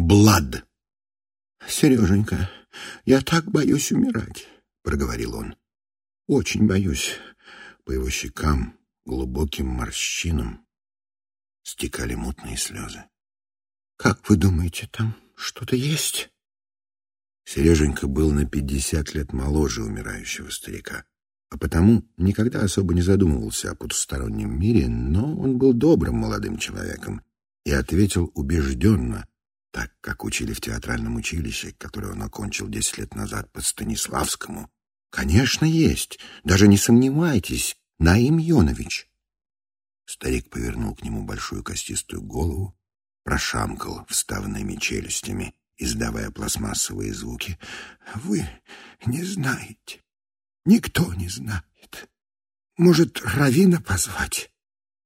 Блад. «Сереженька, я так боюсь умирать», — проговорил он. «Очень боюсь». По его щекам, глубоким морщинам, стекали мутные слезы. «Как вы думаете, там что-то есть?» Сереженька был на пятьдесят лет моложе умирающего старика, а потому никогда особо не задумывался о потустороннем мире, но он был добрым молодым человеком и ответил убежденно, так как учили в театральном училище, которое он окончил десять лет назад по Станиславскому. «Конечно, есть. Даже не сомневайтесь, Наим Йонович». Старик повернул к нему большую костистую голову, прошамкал вставными челюстями, издавая пластмассовые звуки. «Вы не знаете. Никто не знает. Может, Равина позвать?»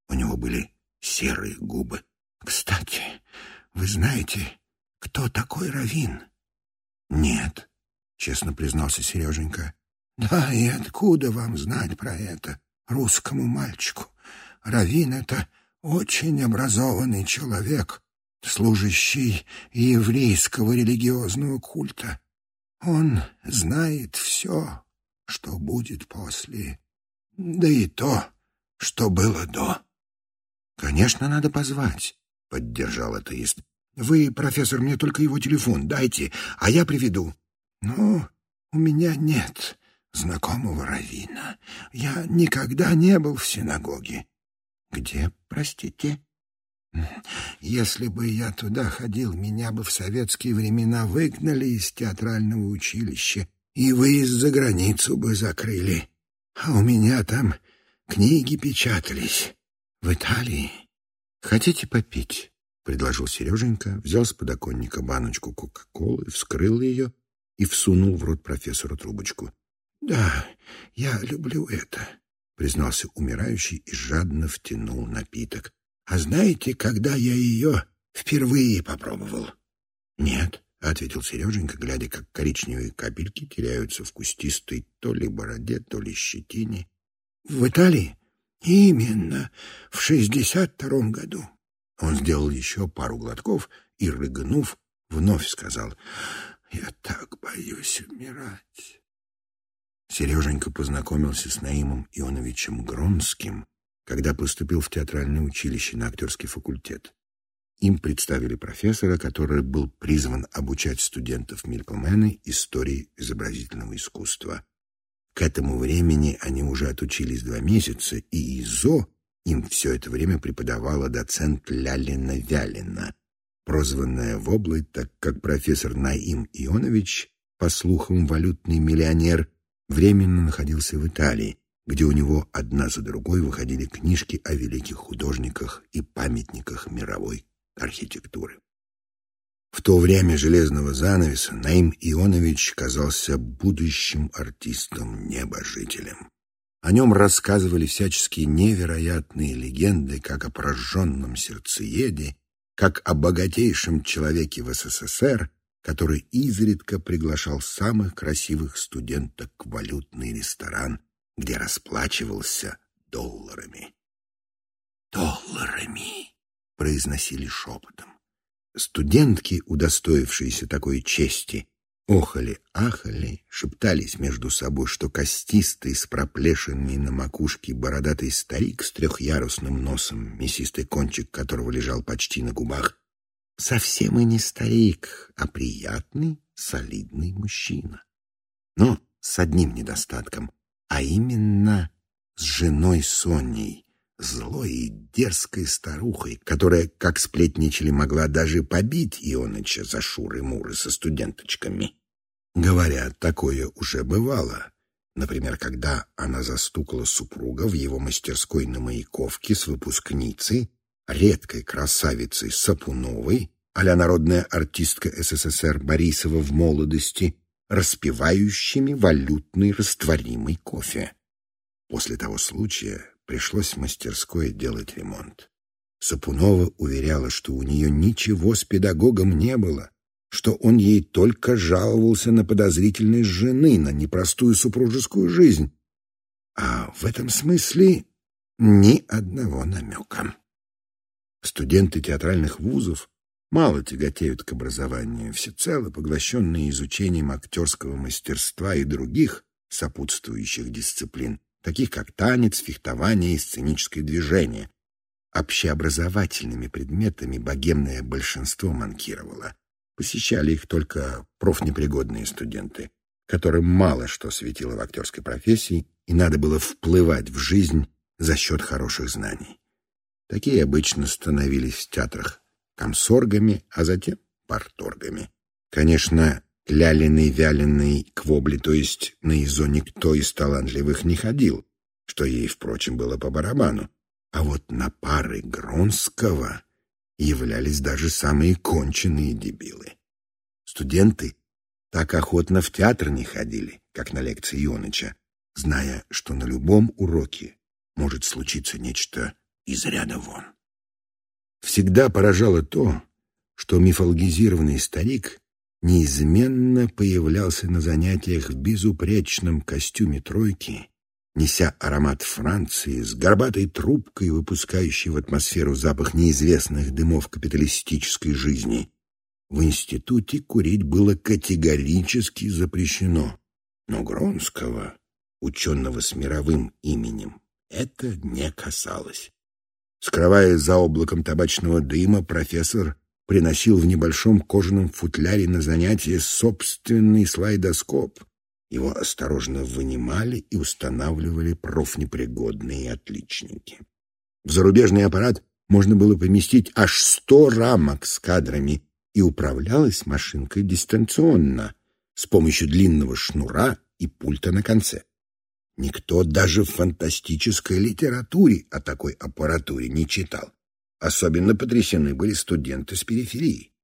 У него были серые губы. «Кстати, вы знаете, кто такой Равин?» «Нет», — честно признался Сереженька. «Да, и откуда вам знать про это, русскому мальчику? Равин — это очень образованный человек, служащий еврейского религиозного культа. Он знает все, что будет после, да и то, что было до. «Конечно, надо позвать», — поддержал атеист. «Вы, профессор, мне только его телефон дайте, а я приведу». «Ну, у меня нет знакомого равина. Я никогда не был в синагоге». «Где, простите?» Если бы я туда ходил, меня бы в советские времена выгнали из театрального училища и выезд за границу бы закрыли. А у меня там книги печатались. В Италии. Хотите попить? — предложил Сереженька, взял с подоконника баночку Кока-Колы, вскрыл ее и всунул в рот профессору трубочку. — Да, я люблю это, — признался умирающий и жадно втянул напиток. А знаете, когда я ее впервые попробовал? — Нет, — ответил Сереженька, глядя, как коричневые капельки теряются в кустистой то ли бороде, то ли щетине. — В Италии? — Именно, в шестьдесят втором году. Он сделал еще пару глотков и, рыгнув, вновь сказал, — Я так боюсь умирать. Сереженька познакомился с Наимом Ионовичем Громским, когда поступил в театральное училище на актерский факультет. Им представили профессора, который был призван обучать студентов Милпомена истории изобразительного искусства. К этому времени они уже отучились два месяца, и ИЗО им все это время преподавала доцент Лялина Вялина, прозванная Воблой, так как профессор Наим Ионович, по слухам валютный миллионер, временно находился в Италии, где у него одна за другой выходили книжки о великих художниках и памятниках мировой архитектуры. В то время железного занавеса Наим Ионович казался будущим артистом-небожителем. О нем рассказывали всяческие невероятные легенды, как о прожженном сердцееде, как о богатейшем человеке в СССР, который изредка приглашал самых красивых студенток в валютный ресторан где расплачивался долларами. «Долларами!» — произносили шепотом. Студентки, удостоившиеся такой чести, охали-ахали, шептались между собой, что костистый с проплешинами на макушке бородатый старик с трехъярусным носом, мясистый кончик которого лежал почти на губах, совсем и не старик, а приятный, солидный мужчина. Но с одним недостатком — а именно с женой Соней, злой и дерзкой старухой, которая, как сплетничали, могла даже побить Ионыча за шуры-муры со студенточками. Говорят, такое уже бывало. Например, когда она застукала супруга в его мастерской на Маяковке с выпускницей, редкой красавицей Сапуновой, а народная артистка СССР Борисова в молодости, распивающими валютный растворимый кофе. После того случая пришлось в мастерской делать ремонт. Сапунова уверяла, что у нее ничего с педагогом не было, что он ей только жаловался на подозрительность жены, на непростую супружескую жизнь. А в этом смысле ни одного намека. Студенты театральных вузов мало тяготеют к образованию, всецело поглощенные изучением актерского мастерства и других сопутствующих дисциплин, таких как танец, фехтование и сценическое движение. Общеобразовательными предметами богемное большинство манкировало. Посещали их только профнепригодные студенты, которым мало что светило в актерской профессии, и надо было вплывать в жизнь за счет хороших знаний. Такие обычно становились в театрах комсоргами, а затем парторгами. Конечно, ляленый-вяленый квобли, то есть на изо никто из талантливых не ходил, что ей, впрочем, было по барабану. А вот на пары Гронского являлись даже самые конченые дебилы. Студенты так охотно в театр не ходили, как на лекции Ионыча, зная, что на любом уроке может случиться нечто из ряда вон. Всегда поражало то, что мифологизированный старик неизменно появлялся на занятиях в безупречном костюме тройки, неся аромат Франции с горбатой трубкой, выпускающей в атмосферу запах неизвестных дымов капиталистической жизни. В институте курить было категорически запрещено, но Гронского, ученого с мировым именем, это не касалось. Скрываясь за облаком табачного дыма, профессор приносил в небольшом кожаном футляре на занятие собственный слайдоскоп. Его осторожно вынимали и устанавливали профнепригодные отличники. В зарубежный аппарат можно было поместить аж сто рамок с кадрами, и управлялась машинкой дистанционно, с помощью длинного шнура и пульта на конце. Никто даже в фантастической литературе о такой аппаратуре не читал. Особенно потрясены были студенты с периферии.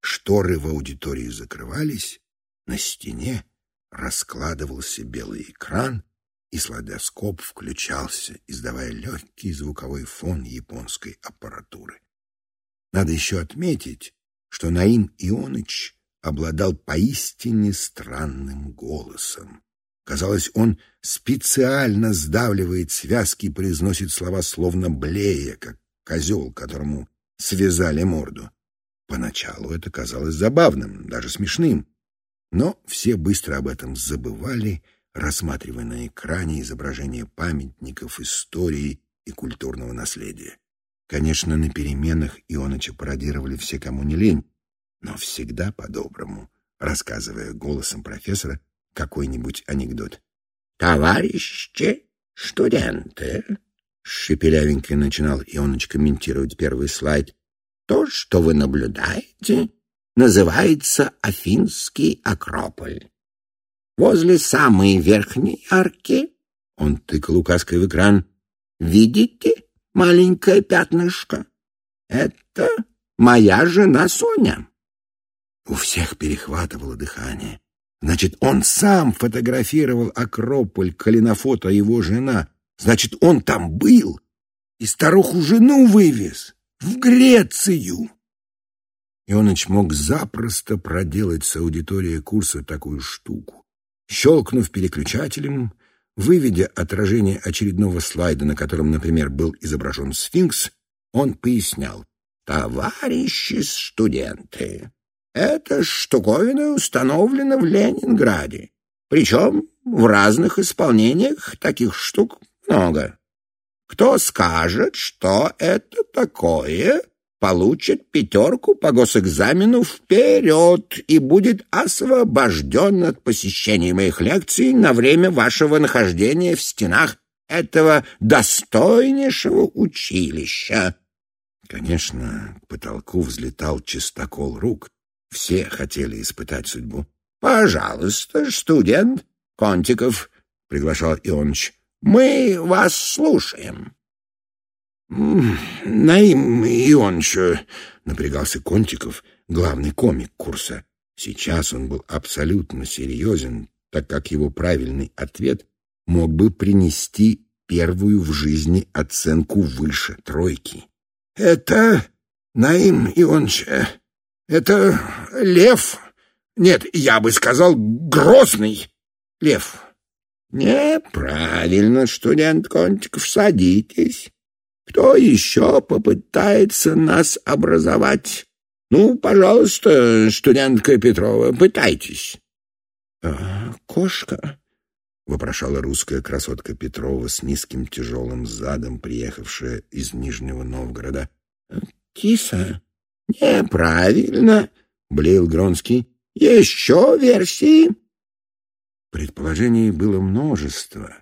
Шторы в аудитории закрывались, на стене раскладывался белый экран, и сладоскоп включался, издавая легкий звуковой фон японской аппаратуры. Надо еще отметить, что Наим Ионыч обладал поистине странным голосом. Казалось, он специально сдавливает связки и произносит слова словно блея, как козел, которому связали морду. Поначалу это казалось забавным, даже смешным. Но все быстро об этом забывали, рассматривая на экране изображения памятников истории и культурного наследия. Конечно, на переменах Ионыча пародировали все, кому не лень, но всегда по-доброму, рассказывая голосом профессора какой-нибудь анекдот. «Товарищи студенты!» Шепелявенько начинал Ионыч комментировать первый слайд. «То, что вы наблюдаете, называется Афинский Акрополь. Возле самой верхней арки, он тыкал указкой в экран, видите маленькое пятнышко? Это моя жена Соня». У всех перехватывало дыхание. Значит, он сам фотографировал Акрополь, Калинофото, его жена. Значит, он там был и старуху жену вывез в Грецию. Ионыч мог запросто проделать с аудиторией курса такую штуку. Щелкнув переключателем, выведя отражение очередного слайда, на котором, например, был изображен сфинкс, он пояснял. «Товарищи студенты, эта штуковина установлена в Ленинграде. Причем в разных исполнениях таких штук много. Кто скажет, что это такое, получит пятерку по госэкзамену вперед и будет освобожден от посещения моих лекций на время вашего нахождения в стенах этого достойнейшего училища. Конечно, к потолку взлетал чистокол рук, все хотели испытать судьбу. — Пожалуйста, студент Контиков, — приглашал Ионыч, — мы вас слушаем. — Наим Ионыч, — напрягался Контиков, главный комик курса. Сейчас он был абсолютно серьезен, так как его правильный ответ мог бы принести первую в жизни оценку выше тройки. — Это Наим Ионыч... Это лев. Нет, я бы сказал, грозный лев. Неправильно, студент Контиков, садитесь. Кто еще попытается нас образовать? Ну, пожалуйста, студентка Петрова, пытайтесь. А, кошка? — вопрошала русская красотка Петрова с низким тяжелым задом, приехавшая из Нижнего Новгорода. «Киса?» «Неправильно», — блеял Гронский. «Еще версии?» Предположений было множество,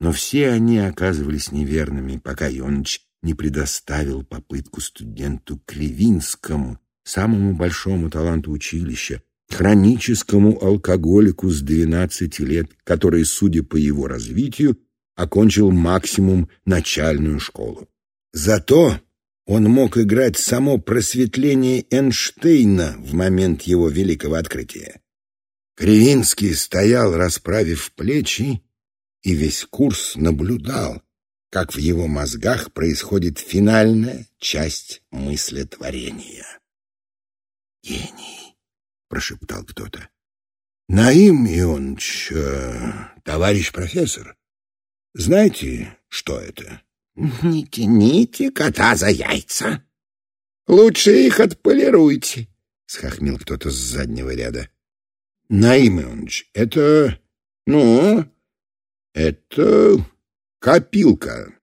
но все они оказывались неверными, пока Ионыч не предоставил попытку студенту Кривинскому, самому большому таланту училища, хроническому алкоголику с 12 лет, который, судя по его развитию, окончил максимум начальную школу. Зато он мог играть само просветление Эйнштейна в момент его великого открытия. Кривинский стоял, расправив плечи, и весь курс наблюдал, как в его мозгах происходит финальная часть мыслетворения. «Гений!» — прошептал кто-то. «Наим э, товарищ профессор, знаете, что это?» «Не тяните кота за яйца!» «Лучше их отполируйте!» — схохмил кто-то с заднего ряда. «Наим Ионыч, это... ну, это копилка!»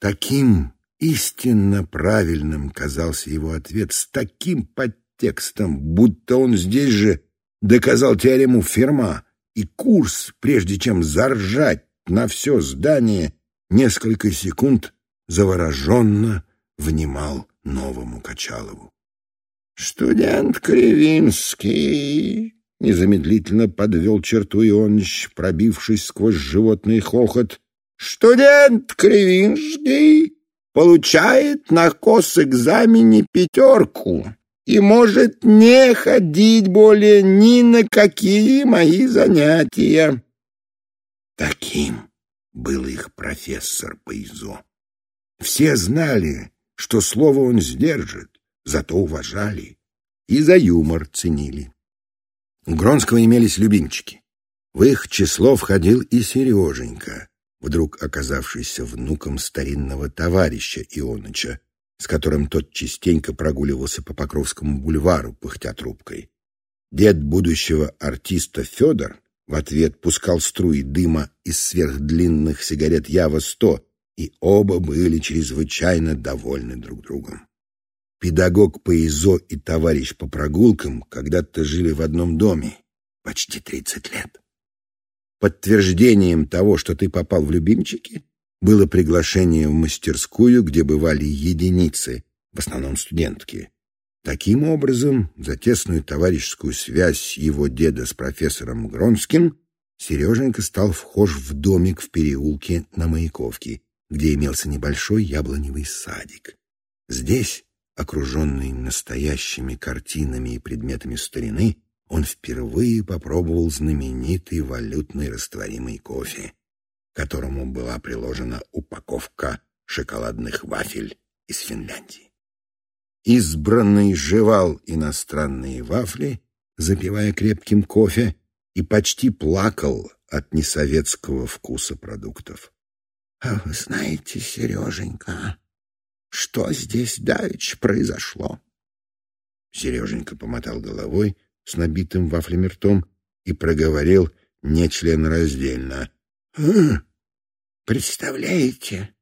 Таким истинно правильным казался его ответ, с таким подтекстом, текстом, будто он здесь же доказал теорему Ферма, и курс, прежде чем заржать на все здание, несколько секунд завороженно внимал новому Качалову. «Студент Кривинский!» — незамедлительно подвел черту Ионыч, пробившись сквозь животный хохот. «Студент Кривинский получает на кос-экзамене пятерку и может не ходить более ни на какие мои занятия. Таким был их профессор Пейзо. Все знали, что слово он сдержит, зато уважали и за юмор ценили. У Гронского имелись любимчики. В их число входил и Сереженька, вдруг оказавшийся внуком старинного товарища Ионыча, с которым тот частенько прогуливался по Покровскому бульвару, пыхтя трубкой. Дед будущего артиста Федор в ответ пускал струи дыма из сверхдлинных сигарет Ява-100, и оба были чрезвычайно довольны друг другом. Педагог по ИЗО и товарищ по прогулкам когда-то жили в одном доме почти тридцать лет. Подтверждением того, что ты попал в любимчики, было приглашение в мастерскую, где бывали единицы, в основном студентки. Таким образом, за тесную товарищескую связь его деда с профессором Гронским Сереженька стал вхож в домик в переулке на Маяковке, где имелся небольшой яблоневый садик. Здесь, окруженный настоящими картинами и предметами старины, он впервые попробовал знаменитый валютный растворимый кофе которому была приложена упаковка шоколадных вафель из Финляндии. Избранный жевал иностранные вафли, запивая крепким кофе, и почти плакал от несоветского вкуса продуктов. — А вы знаете, Сереженька, что здесь давеча произошло? Сереженька помотал головой с набитым вафлями ртом и проговорил нечленораздельно. Представляете,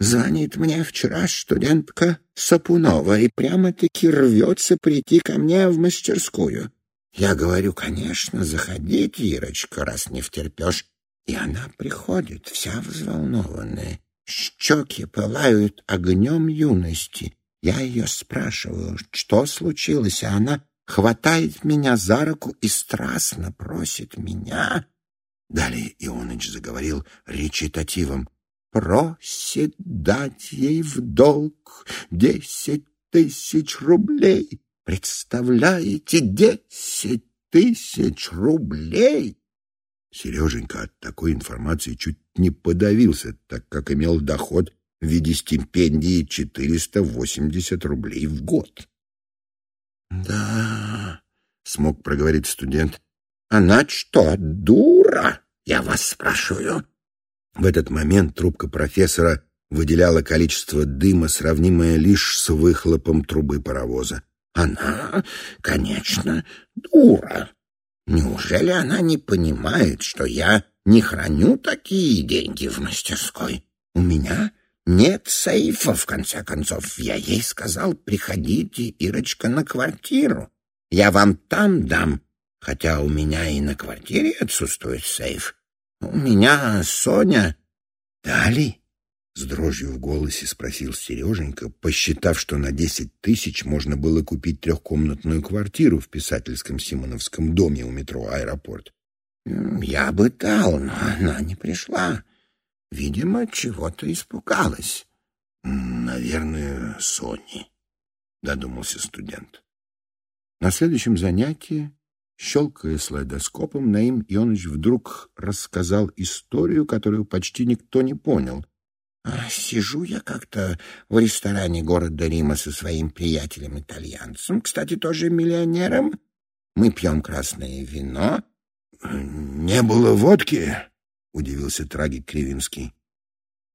звонит мне вчера студентка Сапунова и прямо-таки рвется прийти ко мне в мастерскую. Я говорю, конечно, заходите, Ирочка, раз не втерпешь. И она приходит, вся взволнованная. Щеки пылают огнем юности. Я ее спрашиваю, что случилось, а она хватает меня за руку и страстно просит меня Далее Ионыч заговорил речитативом. «Просит дать ей в долг десять тысяч рублей. Представляете, десять тысяч рублей!» Сереженька от такой информации чуть не подавился, так как имел доход в виде стипендии 480 рублей в год. «Да», — смог проговорить студент, она что, дура? Я вас спрашиваю. В этот момент трубка профессора выделяла количество дыма, сравнимое лишь с выхлопом трубы паровоза. Она, конечно, дура. Неужели она не понимает, что я не храню такие деньги в мастерской? У меня нет сейфа, в конце концов. Я ей сказал, приходите, Ирочка, на квартиру. Я вам там дам, хотя у меня и на квартире отсутствует сейф. У меня Соня... Дали? С дрожью в голосе спросил Сереженька, посчитав, что на десять тысяч можно было купить трехкомнатную квартиру в писательском Симоновском доме у метро «Аэропорт». «Я бы дал, но она не пришла. Видимо, чего-то испугалась». «Наверное, Сони», — додумался студент. На следующем занятии, щелкая слайдоскопом, Наим Ионович вдруг рассказал историю, которую почти никто не понял — Сижу я как-то в ресторане города Рима со своим приятелем-итальянцем, кстати, тоже миллионером. Мы пьем красное вино. Не было водки? Удивился трагик Кривинский.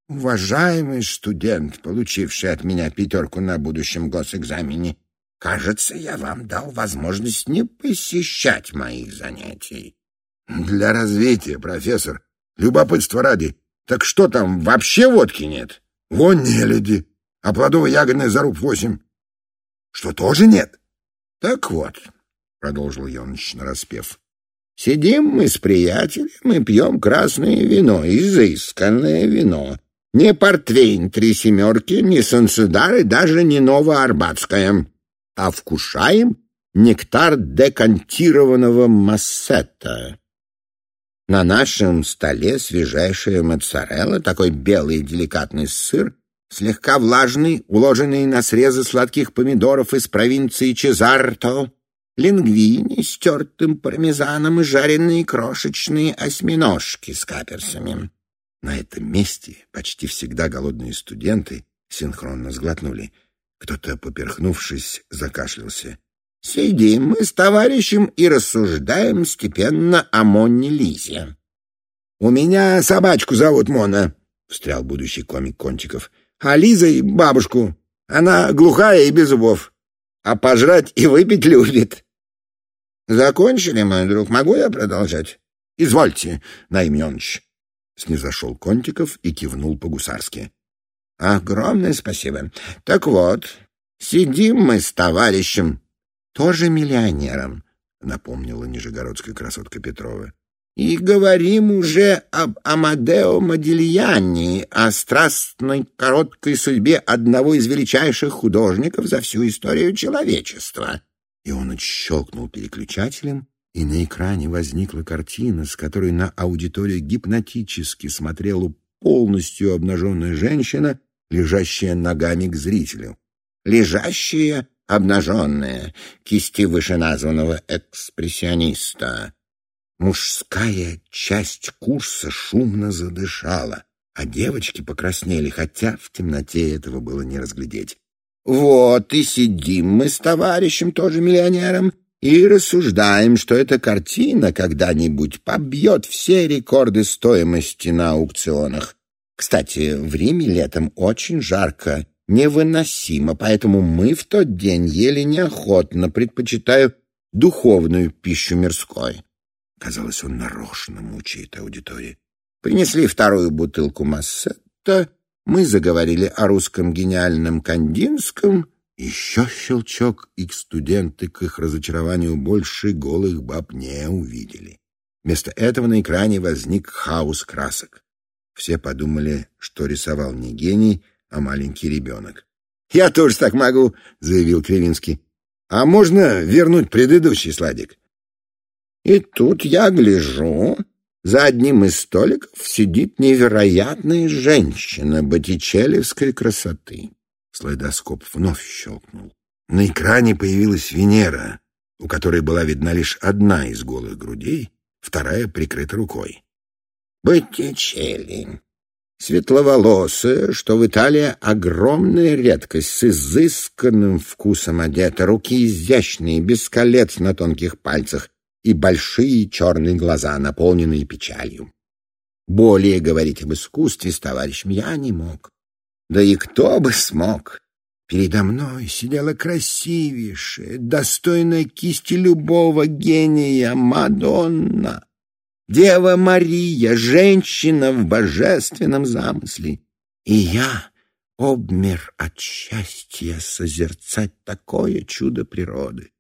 Уважаемый студент, получивший от меня пятерку на будущем госэкзамене, кажется, я вам дал возможность не посещать моих занятий. Для развития, профессор. Любопытство ради. Так что там, вообще водки нет? Вон не люди, а плодово-ягодный заруб восемь. Что, тоже нет? Так вот, — продолжил Йоныч нараспев, — сидим мы с приятелем и пьем красное вино, изысканное вино. Не портвейн три семерки, не санцедар и даже не новоарбатское, а вкушаем нектар декантированного массета. На нашем столе свежайшая моцарелла, такой белый деликатный сыр, слегка влажный, уложенный на срезы сладких помидоров из провинции Чезарто, лингвини с тертым пармезаном и жареные крошечные осьминожки с каперсами. На этом месте почти всегда голодные студенты синхронно сглотнули. Кто-то, поперхнувшись, закашлялся. Сидим мы с товарищем и рассуждаем степенно о Монне Лизе. — У меня собачку зовут Мона, — встрял будущий комик Кончиков. — А Лизой бабушку. Она глухая и без зубов. А пожрать и выпить любит. — Закончили, мой друг. Могу я продолжать? — Извольте, Ионович. Снизошел Контиков и кивнул по-гусарски. — Огромное спасибо. Так вот, сидим мы с товарищем тоже миллионером, — напомнила нижегородская красотка Петрова. И говорим уже об Амадео Модильяне, о страстной короткой судьбе одного из величайших художников за всю историю человечества. И он отщелкнул переключателем, и на экране возникла картина, с которой на аудиторию гипнотически смотрела полностью обнаженная женщина, лежащая ногами к зрителю. Лежащая обнаженная, кисти вышеназванного экспрессиониста. Мужская часть курса шумно задышала, а девочки покраснели, хотя в темноте этого было не разглядеть. Вот и сидим мы с товарищем, тоже миллионером, и рассуждаем, что эта картина когда-нибудь побьет все рекорды стоимости на аукционах. Кстати, в Риме летом очень жарко, невыносимо, поэтому мы в тот день ели неохотно, предпочитаю духовную пищу мирской. Казалось, он нарочно мучает аудиторию. Принесли вторую бутылку массетта, мы заговорили о русском гениальном Кандинском, еще щелчок, и студенты к их разочарованию больше голых баб не увидели. Вместо этого на экране возник хаос красок. Все подумали, что рисовал не гений, а маленький ребенок. «Я тоже так могу», — заявил Кривинский. «А можно вернуть предыдущий сладик?» И тут я гляжу, за одним из столиков сидит невероятная женщина боттичелевской красоты. Слайдоскоп вновь щелкнул. На экране появилась Венера, у которой была видна лишь одна из голых грудей, вторая прикрыта рукой. Боттичелли, светловолосая, что в Италии огромная редкость, с изысканным вкусом одета, руки изящные, без колец на тонких пальцах и большие черные глаза, наполненные печалью. Более говорить об искусстве с товарищем я не мог. Да и кто бы смог? Передо мной сидела красивейшая, достойная кисти любого гения Мадонна. Дева Мария, женщина в божественном замысле. И я обмер от счастья созерцать такое чудо природы.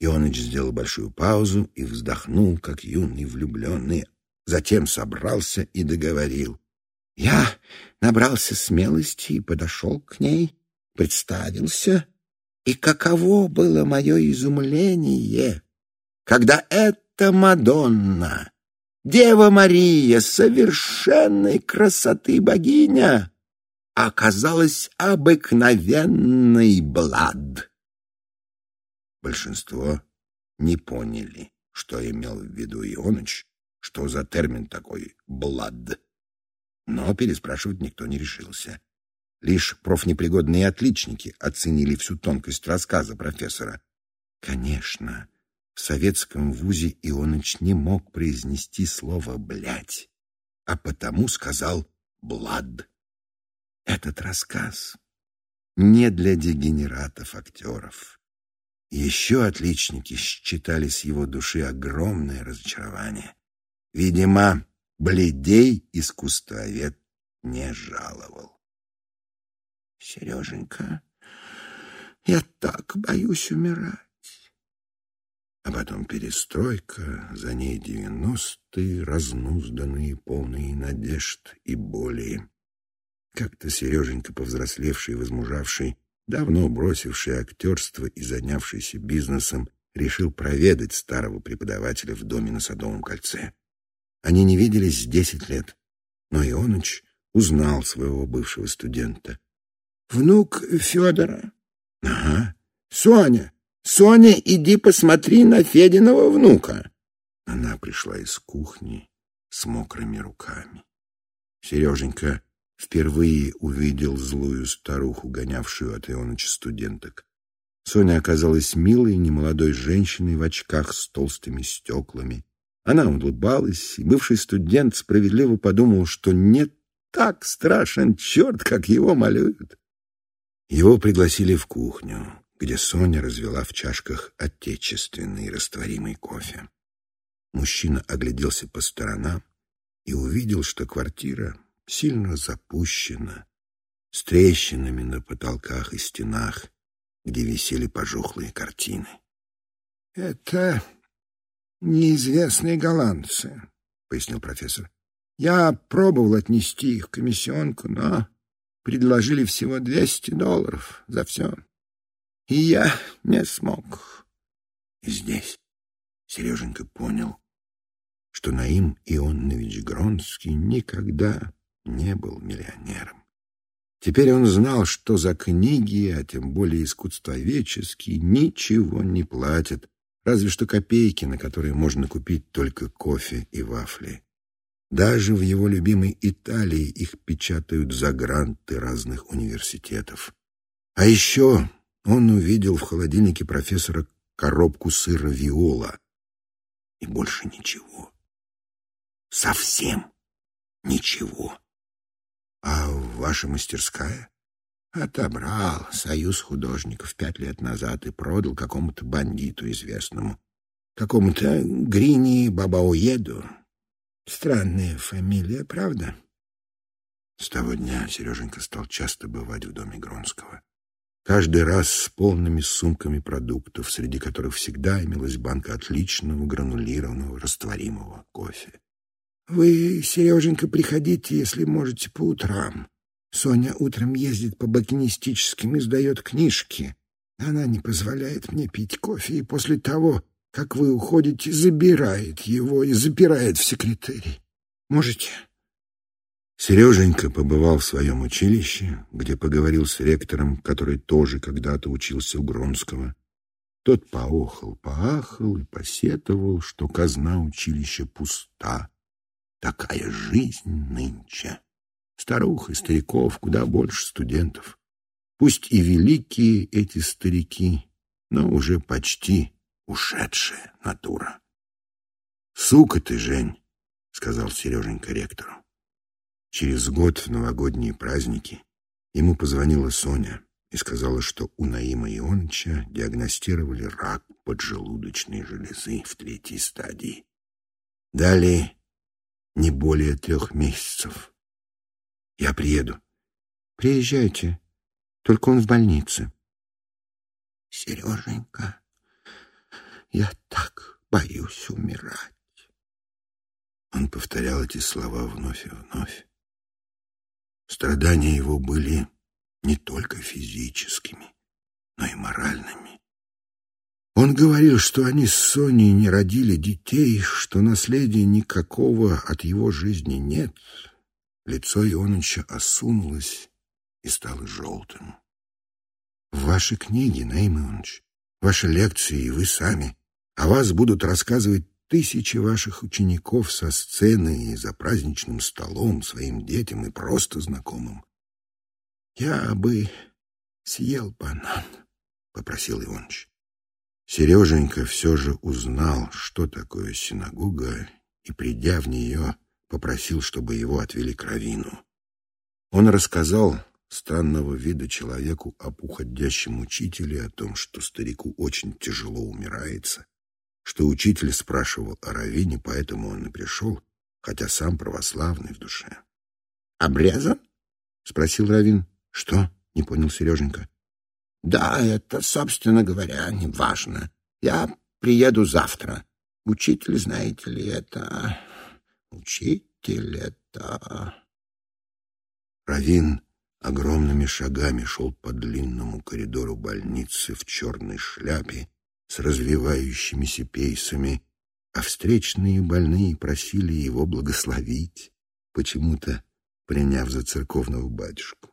Ионыч сделал большую паузу и вздохнул, как юный влюбленный, затем собрался и договорил. Я набрался смелости и подошел к ней, представился, и каково было мое изумление, когда эта Мадонна, Дева Мария, совершенной красоты богиня, оказалась обыкновенной Блад. Большинство не поняли, что имел в виду Ионыч, что за термин такой «блад». Но переспрашивать никто не решился. Лишь профнепригодные отличники оценили всю тонкость рассказа профессора. Конечно, в советском вузе Ионыч не мог произнести слово «блядь», а потому сказал «блад». Этот рассказ не для дегенератов-актеров. Еще отличники считали с его души огромное разочарование. Видимо, бледей искусствовед не жаловал. Сереженька, я так боюсь умирать. А потом перестройка, за ней девяностые, разнузданные, полные надежд и боли. Как-то Сереженька, повзрослевший и возмужавший, давно бросивший актерство и занявшийся бизнесом, решил проведать старого преподавателя в доме на Садовом кольце. Они не виделись десять лет, но Ионыч узнал своего бывшего студента. «Внук Федора». «Ага. Соня, Соня, иди посмотри на Фединого внука». Она пришла из кухни с мокрыми руками. Сереженька впервые увидел злую старуху, гонявшую от Ионыча студенток. Соня оказалась милой немолодой женщиной в очках с толстыми стеклами. Она улыбалась, и бывший студент справедливо подумал, что не так страшен черт, как его малюют. Его пригласили в кухню, где Соня развела в чашках отечественный растворимый кофе. Мужчина огляделся по сторонам и увидел, что квартира сильно запущена, с трещинами на потолках и стенах, где висели пожухлые картины. — Это неизвестные голландцы, — пояснил профессор. — Я пробовал отнести их в комиссионку, но предложили всего двести долларов за все. И я не смог. И здесь Сереженька понял, что Наим Ионович Гронский никогда не был миллионером. Теперь он знал, что за книги, а тем более искусствоведческие, ничего не платят, разве что копейки, на которые можно купить только кофе и вафли. Даже в его любимой Италии их печатают за гранты разных университетов. А еще он увидел в холодильнике профессора коробку сыра виола. И больше ничего. Совсем ничего. А ваша мастерская? Отобрал союз художников пять лет назад и продал какому-то бандиту известному. Какому-то Грини Бабауеду. Странная фамилия, правда? С того дня Сереженька стал часто бывать в доме Гронского. Каждый раз с полными сумками продуктов, среди которых всегда имелась банка отличного гранулированного растворимого кофе. Вы, Сереженька, приходите, если можете, по утрам. Соня утром ездит по бакинистическим и сдает книжки. Она не позволяет мне пить кофе, и после того, как вы уходите, забирает его и запирает в секретарь. Можете? Сереженька побывал в своем училище, где поговорил с ректором, который тоже когда-то учился у Гронского. Тот поохал, поахал и посетовал, что казна училища пуста, Такая жизнь нынче. Старух и стариков куда больше студентов. Пусть и великие эти старики, но уже почти ушедшая натура. «Сука ты, Жень!» — сказал Сереженька ректору. Через год в новогодние праздники ему позвонила Соня и сказала, что у Наима Ионыча диагностировали рак поджелудочной железы в третьей стадии. Дали не более трех месяцев. Я приеду. Приезжайте, только он в больнице. Сереженька, я так боюсь умирать. Он повторял эти слова вновь и вновь. Страдания его были не только физическими, но и моральными. Он говорил, что они с Соней не родили детей, что наследия никакого от его жизни нет. Лицо Ионыча осунулось и стало желтым. В вашей книге, Наим Иванович, ваши лекции и вы сами, о вас будут рассказывать тысячи ваших учеников со сцены и за праздничным столом своим детям и просто знакомым. Я бы съел банан, — попросил Иваныч. Сереженька все же узнал, что такое синагога, и, придя в нее, попросил, чтобы его отвели к Равину. Он рассказал странного вида человеку об уходящем учителе, о том, что старику очень тяжело умирается, что учитель спрашивал о Равине, поэтому он и пришел, хотя сам православный в душе. «Обрезан?» — спросил Равин. «Что?» — не понял Сереженька. «Да, это, собственно говоря, не важно. Я приеду завтра. Учитель, знаете ли, это... Учитель это...» Равин огромными шагами шел по длинному коридору больницы в черной шляпе с развивающимися пейсами, а встречные больные просили его благословить, почему-то приняв за церковного батюшку.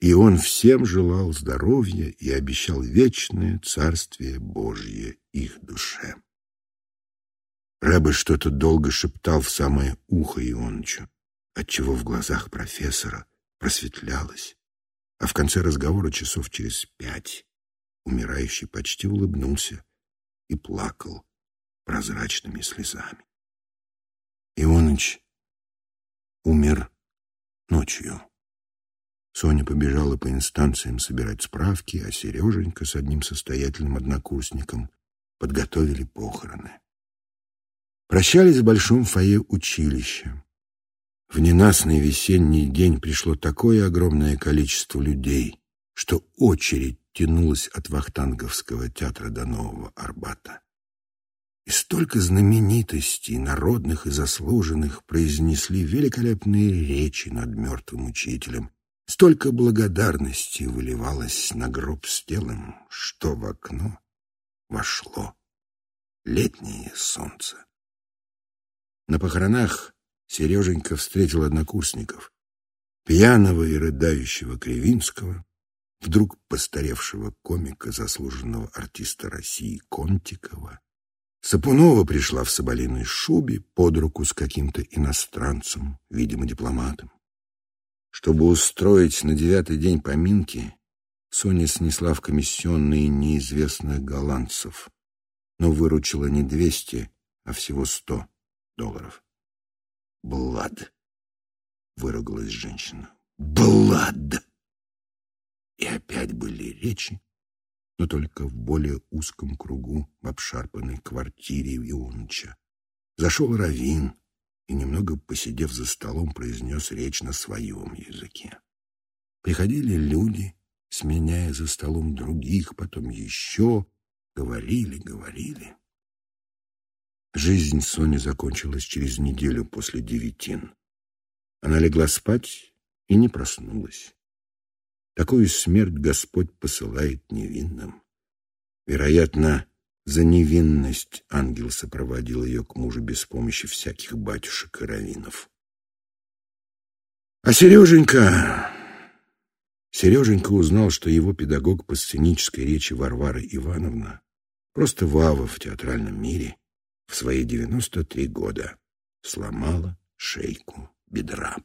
И он всем желал здоровья и обещал вечное царствие Божье их душе. Рэбе что-то долго шептал в самое ухо Ионычу, отчего в глазах профессора просветлялось, а в конце разговора часов через пять Умирающий почти улыбнулся и плакал прозрачными слезами. Ионыч умер ночью. Соня побежала по инстанциям собирать справки, а Сереженька с одним состоятельным однокурсником подготовили похороны. Прощались в большом фойе училища. В ненастный весенний день пришло такое огромное количество людей, что очередь тянулась от Вахтанговского театра до Нового Арбата. И столько знаменитостей, народных и заслуженных, произнесли великолепные речи над мертвым учителем. Столько благодарности выливалось на гроб с телом, что в окно вошло летнее солнце. На похоронах Сереженька встретил однокурсников, пьяного и рыдающего Кривинского, вдруг постаревшего комика, заслуженного артиста России Контикова. Сапунова пришла в соболиной шубе под руку с каким-то иностранцем, видимо, дипломатом. Чтобы устроить на девятый день поминки, Соня снесла в комиссионные неизвестных голландцев, но выручила не двести, а всего сто долларов. «Блад!» — выругалась женщина. «Блад!» И опять были речи, но только в более узком кругу в обшарпанной квартире Ионыча. Зашел Равин и, немного посидев за столом, произнес речь на своем языке. Приходили люди, сменяя за столом других, потом еще, говорили, говорили. Жизнь Сони закончилась через неделю после девятин. Она легла спать и не проснулась. Такую смерть Господь посылает невинным. Вероятно, за невинность ангел сопроводил ее к мужу без помощи всяких батюшек и раввинов. А Сереженька... Сереженька узнал, что его педагог по сценической речи Варвара Ивановна просто Вава в театральном мире в свои 93 года сломала шейку бедра.